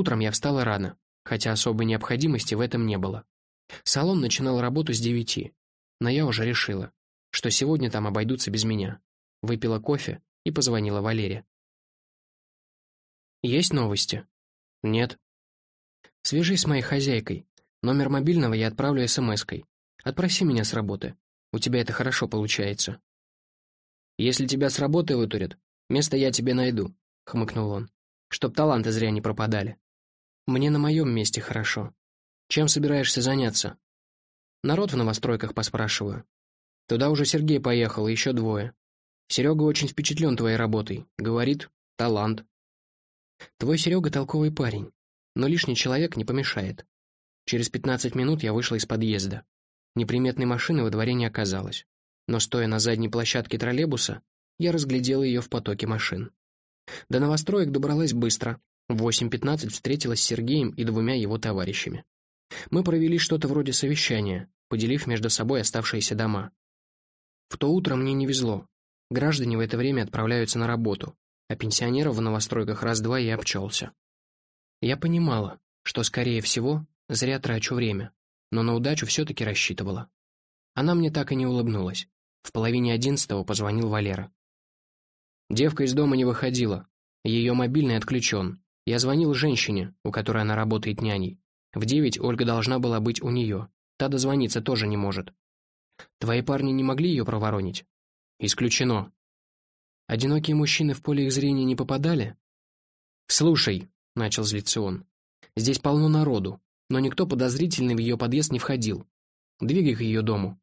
Утром я встала рано, хотя особой необходимости в этом не было. Салон начинал работу с девяти, но я уже решила, что сегодня там обойдутся без меня. Выпила кофе и позвонила Валере. «Есть новости?» «Нет». «Свяжись с моей хозяйкой. Номер мобильного я отправлю смс-кой. Отпроси меня с работы. У тебя это хорошо получается». «Если тебя с работы вытурят, место я тебе найду», — хмыкнул он. «Чтоб таланты зря не пропадали». «Мне на моем месте хорошо. Чем собираешься заняться?» «Народ в новостройках поспрашиваю. Туда уже Сергей поехал, еще двое. Серега очень впечатлен твоей работой. Говорит, талант. Твой Серега толковый парень, но лишний человек не помешает. Через пятнадцать минут я вышла из подъезда. Неприметной машины во дворе не оказалось. Но стоя на задней площадке троллейбуса, я разглядела ее в потоке машин. До новостроек добралась быстро. В 8.15 встретилась с Сергеем и двумя его товарищами. Мы провели что-то вроде совещания, поделив между собой оставшиеся дома. В то утро мне не везло. Граждане в это время отправляются на работу, а пенсионеров в новостройках раз-два и обчелся. Я понимала, что, скорее всего, зря трачу время, но на удачу все-таки рассчитывала. Она мне так и не улыбнулась. В половине одиннадцатого позвонил Валера. Девка из дома не выходила. Ее мобильный отключен. Я звонил женщине, у которой она работает няней. В девять Ольга должна была быть у нее. Та дозвониться тоже не может. Твои парни не могли ее проворонить? Исключено. Одинокие мужчины в поле их зрения не попадали? Слушай, начал злиться он, здесь полно народу, но никто подозрительный в ее подъезд не входил. Двигай к ее дому.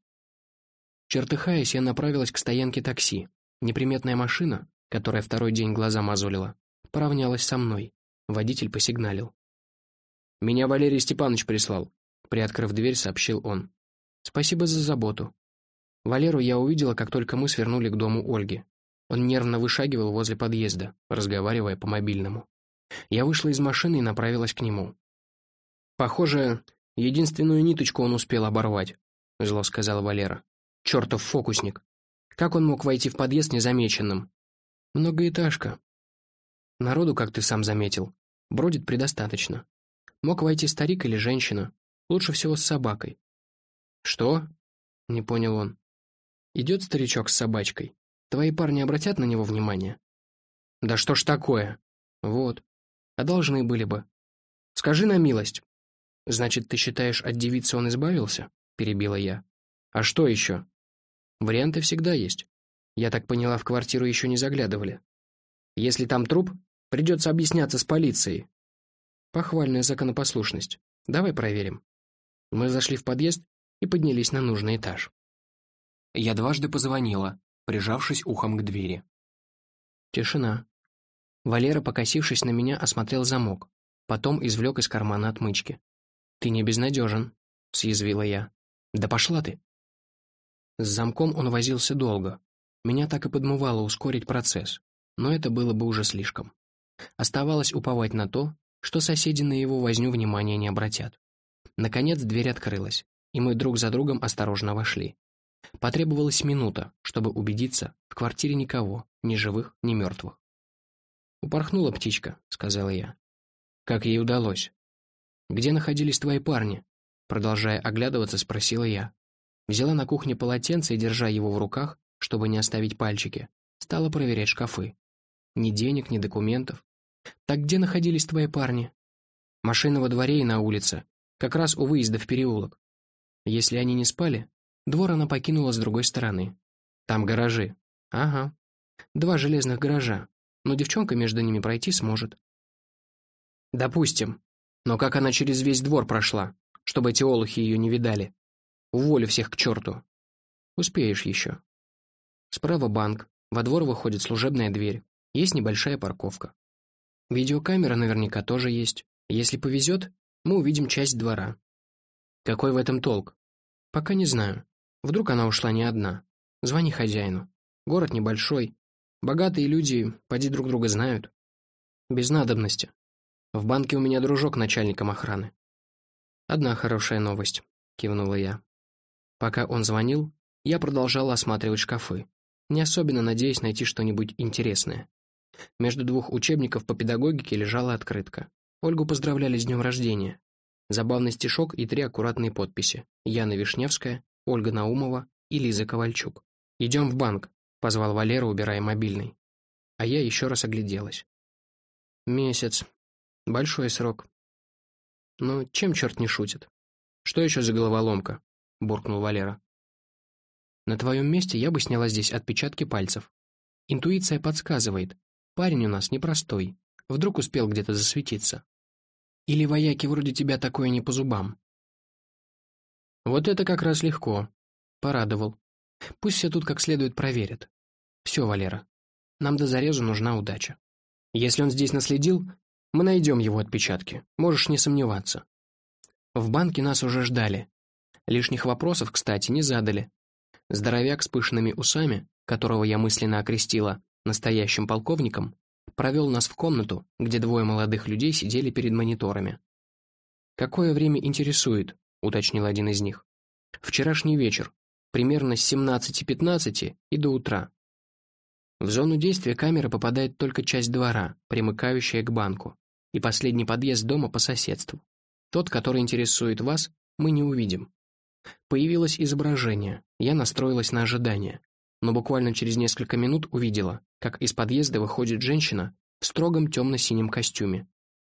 Чертыхаясь, я направилась к стоянке такси. Неприметная машина, которая второй день глаза мозолила, поравнялась со мной. Водитель посигналил. «Меня Валерий Степанович прислал», — приоткрыв дверь, сообщил он. «Спасибо за заботу». Валеру я увидела, как только мы свернули к дому Ольги. Он нервно вышагивал возле подъезда, разговаривая по мобильному. Я вышла из машины и направилась к нему. «Похоже, единственную ниточку он успел оборвать», — зло сказал Валера. «Чертов фокусник! Как он мог войти в подъезд незамеченным?» «Многоэтажка». Народу, как ты сам заметил, бродит предостаточно. Мог войти старик или женщина, лучше всего с собакой. «Что?» — не понял он. «Идет старичок с собачкой. Твои парни обратят на него внимание?» «Да что ж такое?» «Вот. А должны были бы. Скажи на милость». «Значит, ты считаешь, от девицы он избавился?» — перебила я. «А что еще?» «Варианты всегда есть. Я так поняла, в квартиру еще не заглядывали. Если там труп, придется объясняться с полицией». «Похвальная законопослушность. Давай проверим». Мы зашли в подъезд и поднялись на нужный этаж. Я дважды позвонила, прижавшись ухом к двери. Тишина. Валера, покосившись на меня, осмотрел замок, потом извлек из кармана отмычки. «Ты не безнадежен», — съязвила я. «Да пошла ты!» С замком он возился долго. Меня так и подмывало ускорить процесс, но это было бы уже слишком. Оставалось уповать на то, что соседи на его возню внимания не обратят. Наконец дверь открылась и мы друг за другом осторожно вошли. Потребовалась минута, чтобы убедиться, в квартире никого, ни живых, ни мертвых. «Упорхнула птичка», — сказала я. «Как ей удалось?» «Где находились твои парни?» Продолжая оглядываться, спросила я. Взяла на кухне полотенце и, держа его в руках, чтобы не оставить пальчики, стала проверять шкафы. Ни денег, ни документов. «Так где находились твои парни?» «Машина во дворе и на улице, как раз у выезда в переулок. Если они не спали, двор она покинула с другой стороны. Там гаражи. Ага. Два железных гаража, но девчонка между ними пройти сможет. Допустим. Но как она через весь двор прошла, чтобы эти олухи ее не видали? Уволю всех к черту. Успеешь еще. Справа банк, во двор выходит служебная дверь, есть небольшая парковка. Видеокамера наверняка тоже есть. Если повезет, мы увидим часть двора. Какой в этом толк? Пока не знаю. Вдруг она ушла не одна. Звони хозяину. Город небольшой. Богатые люди, поди друг друга знают. Без надобности. В банке у меня дружок начальником охраны. Одна хорошая новость, кивнула я. Пока он звонил, я продолжала осматривать шкафы, не особенно надеясь найти что-нибудь интересное. Между двух учебников по педагогике лежала открытка. Ольгу поздравляли с днем рождения. Забавный стишок и три аккуратные подписи. Яна Вишневская, Ольга Наумова и Лиза Ковальчук. «Идем в банк», — позвал Валера, убирая мобильный. А я еще раз огляделась. Месяц. Большой срок. Но чем черт не шутит? Что еще за головоломка? Буркнул Валера. На твоем месте я бы сняла здесь отпечатки пальцев. Интуиция подсказывает. Парень у нас непростой. Вдруг успел где-то засветиться. Или вояки вроде тебя такое не по зубам. Вот это как раз легко. Порадовал. Пусть все тут как следует проверят. Все, Валера. Нам до зарезу нужна удача. Если он здесь наследил, мы найдем его отпечатки. Можешь не сомневаться. В банке нас уже ждали. Лишних вопросов, кстати, не задали. Здоровяк с пышными усами, которого я мысленно окрестила настоящим полковником, провел нас в комнату, где двое молодых людей сидели перед мониторами. «Какое время интересует?» — уточнил один из них. «Вчерашний вечер, примерно с 17.15 и до утра. В зону действия камеры попадает только часть двора, примыкающая к банку, и последний подъезд дома по соседству. Тот, который интересует вас, мы не увидим. Появилось изображение, я настроилась на ожидание, но буквально через несколько минут увидела, как из подъезда выходит женщина в строгом темно-синем костюме,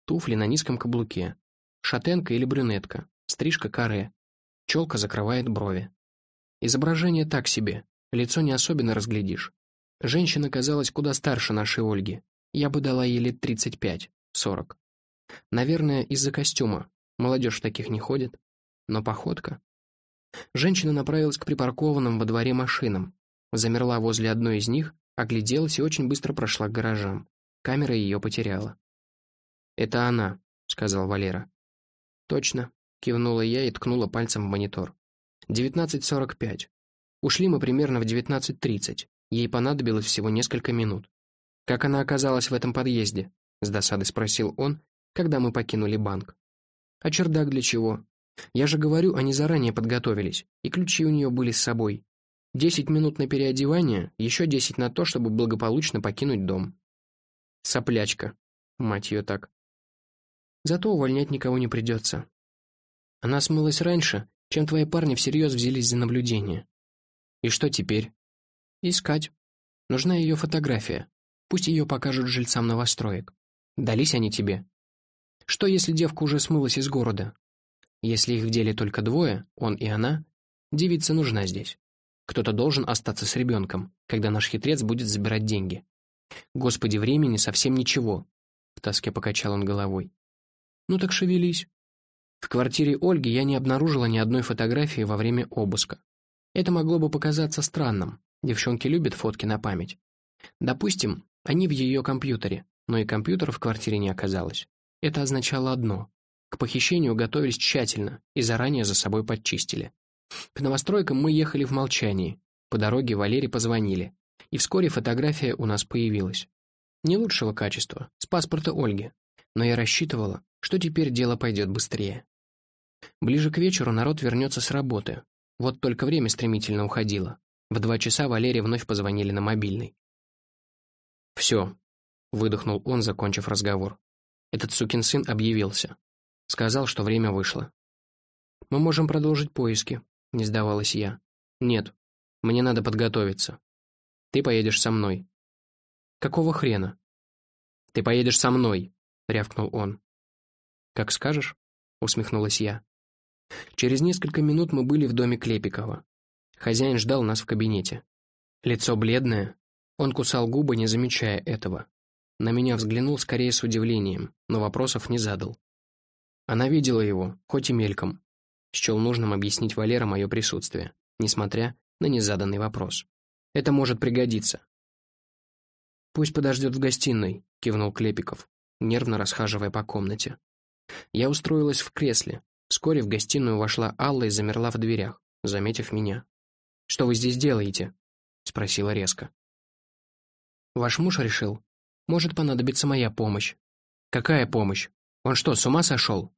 туфли на низком каблуке, шатенка или брюнетка, стрижка каре, челка закрывает брови. Изображение так себе, лицо не особенно разглядишь. Женщина казалась куда старше нашей Ольги. Я бы дала ей лет 35-40. Наверное, из-за костюма. Молодежь таких не ходит. Но походка... Женщина направилась к припаркованным во дворе машинам, замерла возле одной из них, огляделась и очень быстро прошла к гаражам. Камера ее потеряла. «Это она», — сказал Валера. «Точно», — кивнула я и ткнула пальцем в монитор. «19.45. Ушли мы примерно в 19.30. Ей понадобилось всего несколько минут. «Как она оказалась в этом подъезде?» — с досадой спросил он, когда мы покинули банк. «А чердак для чего? Я же говорю, они заранее подготовились, и ключи у нее были с собой. Десять минут на переодевание, еще десять на то, чтобы благополучно покинуть дом. Соплячка. Мать ее так. Зато увольнять никого не придется. Она смылась раньше, чем твои парни всерьез взялись за наблюдение. И что теперь? Искать. Нужна ее фотография. Пусть ее покажут жильцам новостроек. Дались они тебе. Что, если девка уже смылась из города? Если их в деле только двое, он и она, девица нужна здесь. Кто-то должен остаться с ребенком, когда наш хитрец будет забирать деньги. Господи, времени совсем ничего. В тоске покачал он головой. Ну так шевелись. В квартире Ольги я не обнаружила ни одной фотографии во время обыска. Это могло бы показаться странным. Девчонки любят фотки на память. Допустим, они в ее компьютере, но и компьютера в квартире не оказалось. Это означало одно. К похищению готовились тщательно и заранее за собой подчистили. К новостройкам мы ехали в молчании. По дороге Валере позвонили. И вскоре фотография у нас появилась. Не лучшего качества, с паспорта Ольги. Но я рассчитывала, что теперь дело пойдет быстрее. Ближе к вечеру народ вернется с работы. Вот только время стремительно уходило. В два часа Валере вновь позвонили на мобильный. «Все», — выдохнул он, закончив разговор. Этот сукин сын объявился. Сказал, что время вышло. «Мы можем продолжить поиски», — не сдавалась я. «Нет, мне надо подготовиться. Ты поедешь со мной». «Какого хрена?» «Ты поедешь со мной», — рявкнул он. «Как скажешь», — усмехнулась я. Через несколько минут мы были в доме Клепикова. Хозяин ждал нас в кабинете. Лицо бледное, он кусал губы, не замечая этого. На меня взглянул скорее с удивлением, но вопросов не задал. Она видела его, хоть и мельком, счел нужным объяснить Валера мое присутствие, несмотря на незаданный вопрос. «Это может пригодиться». «Пусть подождет в гостиной», — кивнул Клепиков, нервно расхаживая по комнате. Я устроилась в кресле. Вскоре в гостиную вошла Алла и замерла в дверях, заметив меня. «Что вы здесь делаете?» — спросила резко. «Ваш муж решил. Может понадобиться моя помощь». «Какая помощь? Он что, с ума сошел?»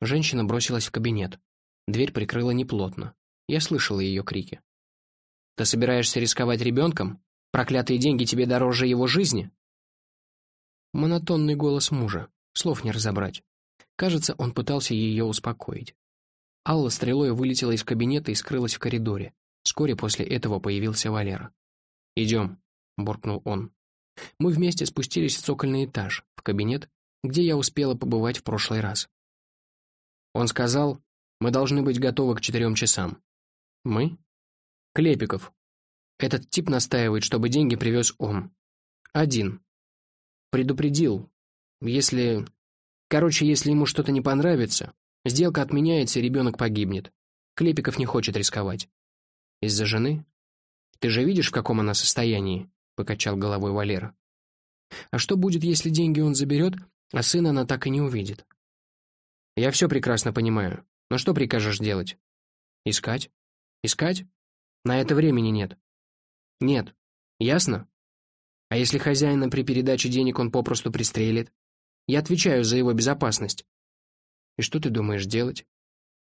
Женщина бросилась в кабинет. Дверь прикрыла неплотно. Я слышала ее крики. «Ты собираешься рисковать ребенком? Проклятые деньги тебе дороже его жизни?» Монотонный голос мужа, Слов не разобрать. Кажется, он пытался ее успокоить. Алла стрелой вылетела из кабинета и скрылась в коридоре. Вскоре после этого появился Валера. «Идем», — буркнул он. Мы вместе спустились в цокольный этаж, в кабинет, где я успела побывать в прошлый раз. Он сказал, мы должны быть готовы к четырем часам. Мы? Клепиков. Этот тип настаивает, чтобы деньги привез он. Один. Предупредил. Если... Короче, если ему что-то не понравится, сделка отменяется, и ребенок погибнет. Клепиков не хочет рисковать. Из-за жены? Ты же видишь, в каком она состоянии? Покачал головой Валера. А что будет, если деньги он заберет, а сына она так и не увидит? Я все прекрасно понимаю. Но что прикажешь делать? Искать? Искать? На это времени нет. Нет. Ясно? А если хозяина при передаче денег он попросту пристрелит? Я отвечаю за его безопасность. И что ты думаешь делать?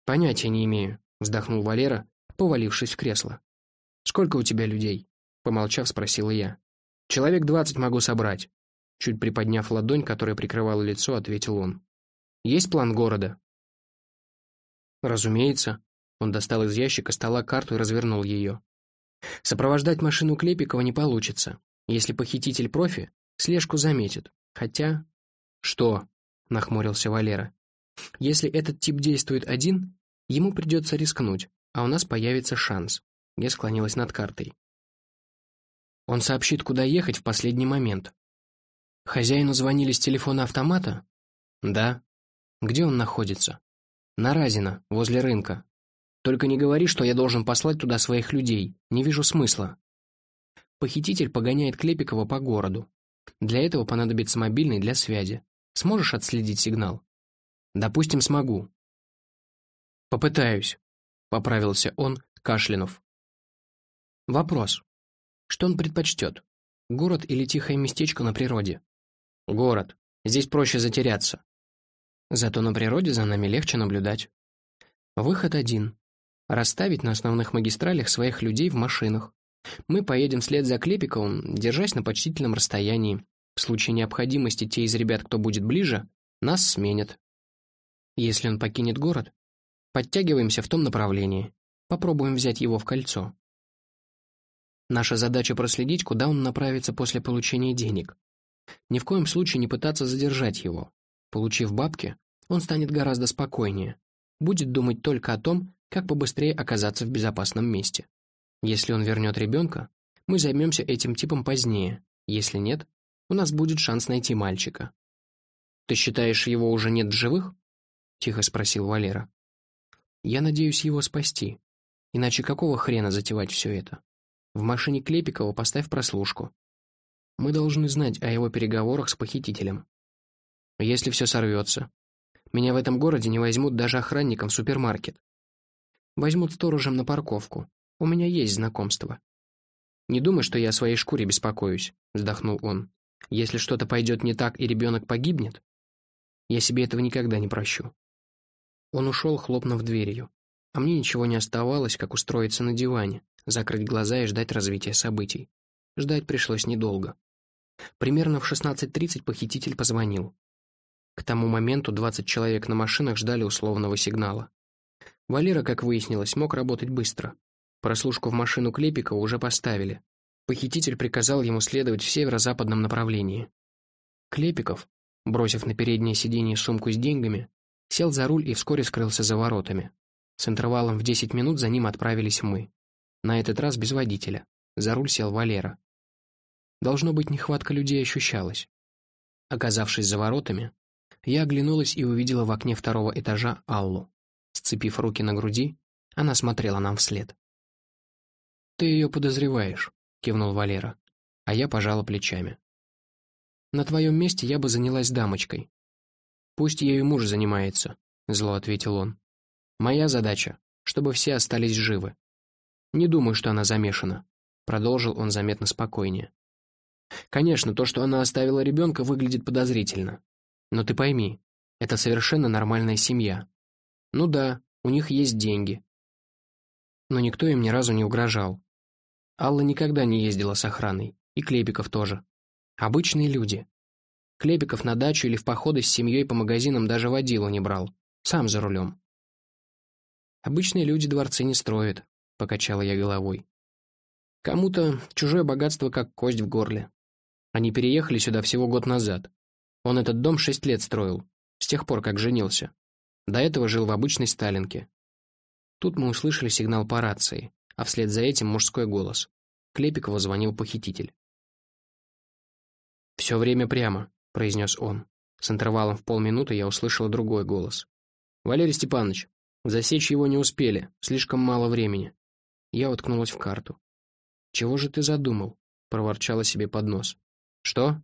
Понятия не имею, вздохнул Валера, повалившись в кресло. Сколько у тебя людей? Помолчав, спросила я. Человек двадцать могу собрать. Чуть приподняв ладонь, которая прикрывала лицо, ответил он. Есть план города? Разумеется. Он достал из ящика стола карту и развернул ее. Сопровождать машину Клепикова не получится. Если похититель профи, слежку заметит. Хотя... Что? Нахмурился Валера. Если этот тип действует один, ему придется рискнуть, а у нас появится шанс. Я склонилась над картой. Он сообщит, куда ехать в последний момент. Хозяину звонили с телефона автомата? Да. Где он находится? На Разина, возле рынка. Только не говори, что я должен послать туда своих людей. Не вижу смысла. Похититель погоняет Клепикова по городу. Для этого понадобится мобильный для связи. Сможешь отследить сигнал? Допустим, смогу. Попытаюсь, поправился он, кашлянув. Вопрос. Что он предпочтет? Город или тихое местечко на природе? Город. Здесь проще затеряться. Зато на природе за нами легче наблюдать. Выход один. Расставить на основных магистралях своих людей в машинах. Мы поедем вслед за Клепиковым, держась на почтительном расстоянии. В случае необходимости те из ребят, кто будет ближе, нас сменят. Если он покинет город, подтягиваемся в том направлении. Попробуем взять его в кольцо. Наша задача проследить, куда он направится после получения денег. Ни в коем случае не пытаться задержать его. Получив бабки, он станет гораздо спокойнее. Будет думать только о том, как побыстрее оказаться в безопасном месте. Если он вернет ребенка, мы займемся этим типом позднее. Если нет, у нас будет шанс найти мальчика. «Ты считаешь, его уже нет в живых?» — тихо спросил Валера. «Я надеюсь его спасти. Иначе какого хрена затевать все это? В машине Клепикова поставь прослушку. Мы должны знать о его переговорах с похитителем. Если все сорвется, меня в этом городе не возьмут даже охранником в супермаркет. Возьмут сторожем на парковку. У меня есть знакомство. Не думай, что я о своей шкуре беспокоюсь, вздохнул он. Если что-то пойдет не так и ребенок погибнет, я себе этого никогда не прощу. Он ушел, хлопнув дверью. А мне ничего не оставалось, как устроиться на диване, закрыть глаза и ждать развития событий. Ждать пришлось недолго. Примерно в 16.30 похититель позвонил. К тому моменту 20 человек на машинах ждали условного сигнала. Валера, как выяснилось, мог работать быстро. Прослушку в машину Клепика уже поставили. Похититель приказал ему следовать в северо-западном направлении. Клепиков, бросив на переднее сиденье сумку с деньгами, сел за руль и вскоре скрылся за воротами. С интервалом в 10 минут за ним отправились мы. На этот раз без водителя. За руль сел Валера. Должно быть, нехватка людей ощущалась. Оказавшись за воротами, я оглянулась и увидела в окне второго этажа Аллу. Сцепив руки на груди, она смотрела нам вслед. «Ты ее подозреваешь», — кивнул Валера, а я пожала плечами. «На твоем месте я бы занялась дамочкой». «Пусть ею муж занимается», — зло ответил он. «Моя задача, чтобы все остались живы». «Не думаю, что она замешана», — продолжил он заметно спокойнее. «Конечно, то, что она оставила ребенка, выглядит подозрительно. Но ты пойми, это совершенно нормальная семья. Ну да, у них есть деньги. Но никто им ни разу не угрожал. Алла никогда не ездила с охраной, и Клепиков тоже. Обычные люди. Клепиков на дачу или в походы с семьей по магазинам даже водилу не брал. Сам за рулем. «Обычные люди дворцы не строят», — покачала я головой. «Кому-то чужое богатство как кость в горле. Они переехали сюда всего год назад. Он этот дом шесть лет строил, с тех пор, как женился. До этого жил в обычной Сталинке. Тут мы услышали сигнал по рации, а вслед за этим мужской голос. Клепикову звонил похититель. «Все время прямо», — произнес он. С интервалом в полминуты я услышала другой голос. «Валерий Степанович, засечь его не успели, слишком мало времени». Я уткнулась в карту. «Чего же ты задумал?» — проворчала себе под нос. «Что?»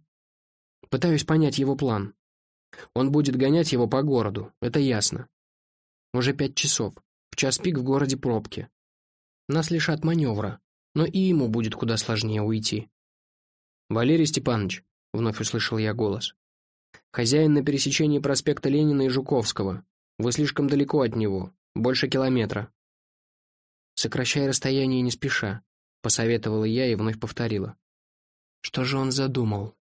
«Пытаюсь понять его план. Он будет гонять его по городу, это ясно. Уже пять часов, в час пик в городе пробки. Нас лишат маневра, но и ему будет куда сложнее уйти». «Валерий Степанович», — вновь услышал я голос, «хозяин на пересечении проспекта Ленина и Жуковского. Вы слишком далеко от него, больше километра». «Сокращай расстояние не спеша», — посоветовала я и вновь повторила. Что же он задумал?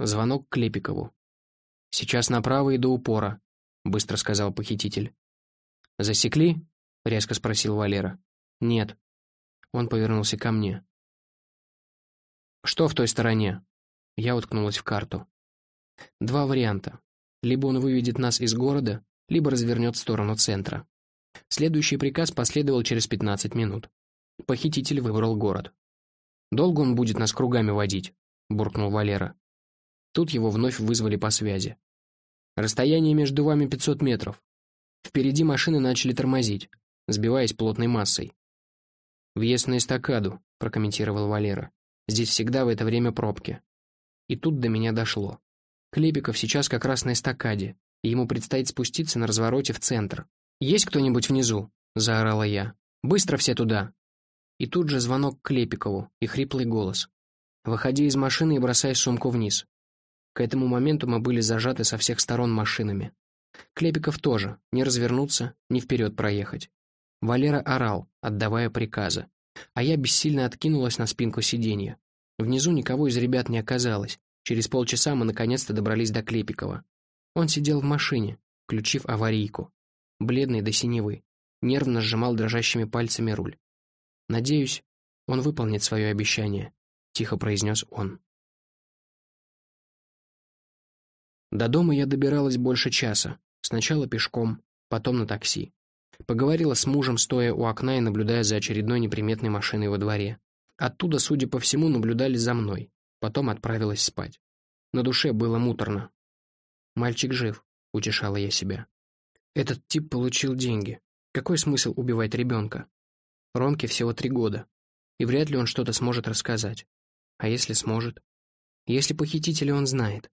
Звонок Клепикову. «Сейчас направо и до упора», — быстро сказал похититель. «Засекли?» — резко спросил Валера. «Нет». Он повернулся ко мне. «Что в той стороне?» Я уткнулась в карту. Два варианта. Либо он выведет нас из города, либо развернет в сторону центра. Следующий приказ последовал через 15 минут. Похититель выбрал город. «Долго он будет нас кругами водить?» — буркнул Валера. Тут его вновь вызвали по связи. «Расстояние между вами 500 метров. Впереди машины начали тормозить, сбиваясь плотной массой». «Въезд на эстакаду», — прокомментировал Валера. «Здесь всегда в это время пробки». И тут до меня дошло. Клепиков сейчас как раз на эстакаде, и ему предстоит спуститься на развороте в центр. «Есть кто-нибудь внизу?» — заорала я. «Быстро все туда!» И тут же звонок Клепикову и хриплый голос. «Выходи из машины и бросай сумку вниз». К этому моменту мы были зажаты со всех сторон машинами. Клепиков тоже, не развернуться, не вперед проехать. Валера орал, отдавая приказы. А я бессильно откинулась на спинку сиденья. Внизу никого из ребят не оказалось. Через полчаса мы наконец-то добрались до Клепикова. Он сидел в машине, включив аварийку. Бледный до синевы. Нервно сжимал дрожащими пальцами руль. «Надеюсь, он выполнит свое обещание», — тихо произнес он. До дома я добиралась больше часа, сначала пешком, потом на такси. Поговорила с мужем, стоя у окна и наблюдая за очередной неприметной машиной во дворе. Оттуда, судя по всему, наблюдали за мной. Потом отправилась спать. На душе было муторно. «Мальчик жив», — утешала я себя. «Этот тип получил деньги. Какой смысл убивать ребенка? Ромке всего три года, и вряд ли он что-то сможет рассказать. А если сможет? Если похитителя он знает?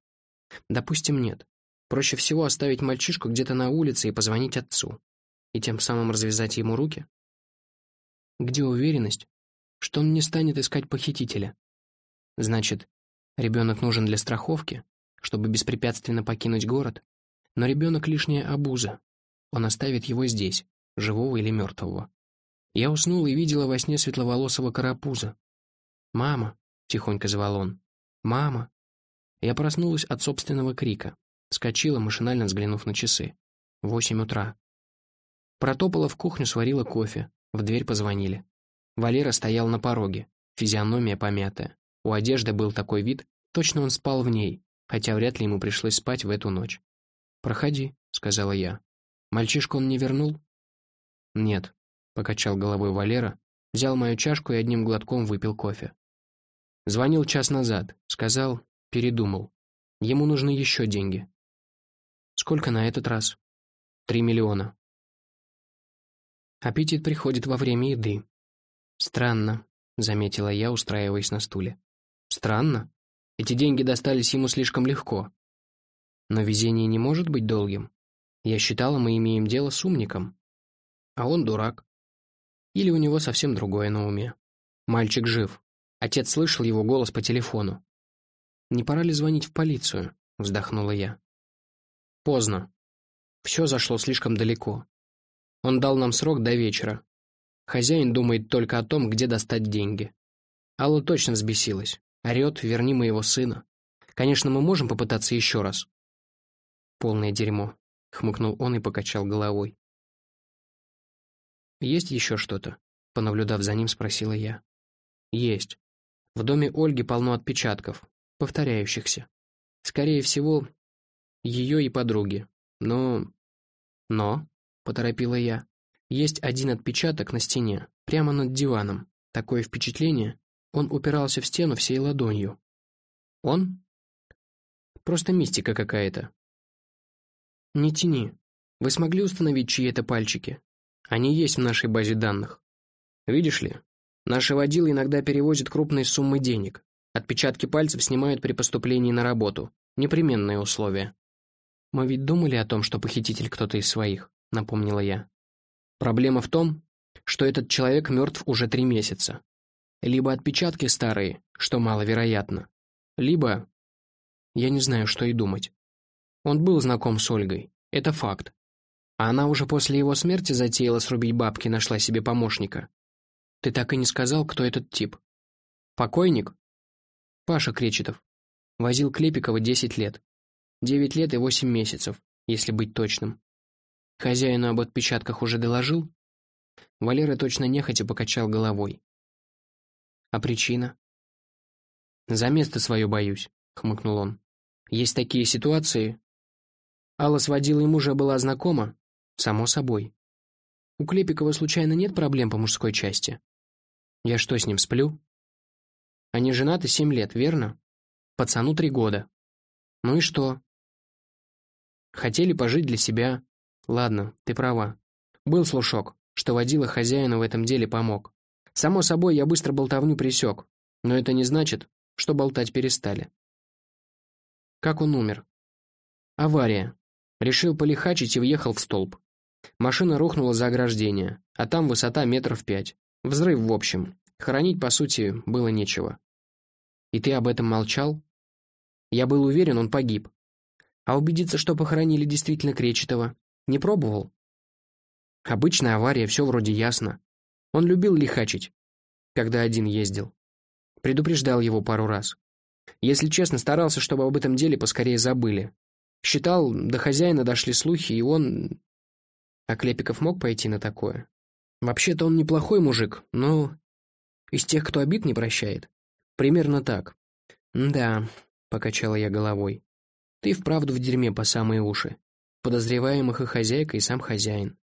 Допустим, нет. Проще всего оставить мальчишку где-то на улице и позвонить отцу. И тем самым развязать ему руки? Где уверенность, что он не станет искать похитителя? Значит, ребенок нужен для страховки, чтобы беспрепятственно покинуть город? Но ребенок лишняя обуза. Он оставит его здесь, живого или мертвого. Я уснул и видела во сне светловолосого карапуза. «Мама!» — тихонько звал он. «Мама!» Я проснулась от собственного крика. Скочила, машинально взглянув на часы. Восемь утра. Протопала в кухню, сварила кофе. В дверь позвонили. Валера стоял на пороге. Физиономия помятая. У одежды был такой вид, точно он спал в ней, хотя вряд ли ему пришлось спать в эту ночь. «Проходи», — сказала я. «Мальчишку он не вернул?» «Нет», покачал головой Валера, взял мою чашку и одним глотком выпил кофе. Звонил час назад, сказал, передумал. Ему нужны еще деньги. Сколько на этот раз? Три миллиона. Аппетит приходит во время еды. Странно, заметила я, устраиваясь на стуле. Странно? Эти деньги достались ему слишком легко. Но везение не может быть долгим. Я считала, мы имеем дело с умником. А он дурак. Или у него совсем другое на уме. Мальчик жив. Отец слышал его голос по телефону. «Не пора ли звонить в полицию?» — вздохнула я. «Поздно. Все зашло слишком далеко. Он дал нам срок до вечера. Хозяин думает только о том, где достать деньги. Алла точно взбесилась. Орет, верни моего сына. Конечно, мы можем попытаться еще раз». «Полное дерьмо», — хмыкнул он и покачал головой. «Есть еще что-то?» — понаблюдав за ним, спросила я. «Есть. В доме Ольги полно отпечатков, повторяющихся. Скорее всего, ее и подруги. Но... Но, поторопила я, есть один отпечаток на стене, прямо над диваном. Такое впечатление, он упирался в стену всей ладонью. Он? Просто мистика какая-то. Не тяни. Вы смогли установить, чьи это пальчики? Они есть в нашей базе данных. Видишь ли, наши водилы иногда перевозят крупные суммы денег. Отпечатки пальцев снимают при поступлении на работу. Непременное условие. Мы ведь думали о том, что похититель кто-то из своих, напомнила я. Проблема в том, что этот человек мертв уже три месяца. Либо отпечатки старые, что маловероятно, либо... Я не знаю, что и думать. Он был знаком с Ольгой, это факт. А она уже после его смерти затеяла срубить бабки, нашла себе помощника. Ты так и не сказал, кто этот тип. Покойник? Паша Кречетов. Возил Клепикова 10 лет. 9 лет и 8 месяцев, если быть точным. Хозяину об отпечатках уже доложил? Валера точно нехотя покачал головой. А причина? «За место свое боюсь», — хмыкнул он. «Есть такие ситуации...» Алла с водилой мужа была знакома, Само собой. У Клепикова случайно нет проблем по мужской части? Я что, с ним сплю? Они женаты семь лет, верно? Пацану три года. Ну и что? Хотели пожить для себя. Ладно, ты права. Был слушок, что водила хозяину в этом деле помог. Само собой, я быстро болтовню присек, но это не значит, что болтать перестали. Как он умер? Авария. Решил полихачить и въехал в столб. Машина рухнула за ограждение, а там высота метров пять. Взрыв, в общем. Хоронить, по сути, было нечего. И ты об этом молчал? Я был уверен, он погиб. А убедиться, что похоронили действительно Кречетова, не пробовал? Обычная авария, все вроде ясно. Он любил лихачить, когда один ездил. Предупреждал его пару раз. Если честно, старался, чтобы об этом деле поскорее забыли. Считал, до хозяина дошли слухи, и он а Клепиков мог пойти на такое? Вообще-то он неплохой мужик, но... Из тех, кто обид не прощает. Примерно так. «Да», — покачала я головой. «Ты вправду в дерьме по самые уши. Подозреваемых и хозяйка, и сам хозяин.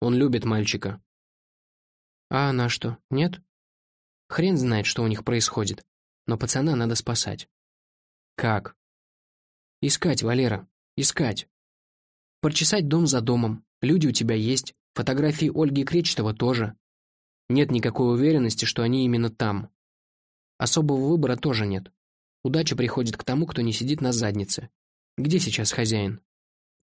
Он любит мальчика». «А она что, нет?» «Хрен знает, что у них происходит. Но пацана надо спасать». «Как?» «Искать, Валера, искать. Прочесать дом за домом, Люди у тебя есть, фотографии Ольги Кречетова тоже. Нет никакой уверенности, что они именно там. Особого выбора тоже нет. Удача приходит к тому, кто не сидит на заднице. Где сейчас хозяин?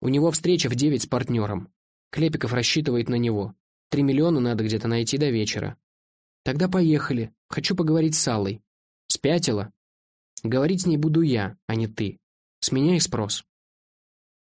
У него встреча в девять с партнером. Клепиков рассчитывает на него. Три миллиона надо где-то найти до вечера. Тогда поехали. Хочу поговорить с Аллой. Спятила? Говорить с ней буду я, а не ты. С меня и спрос.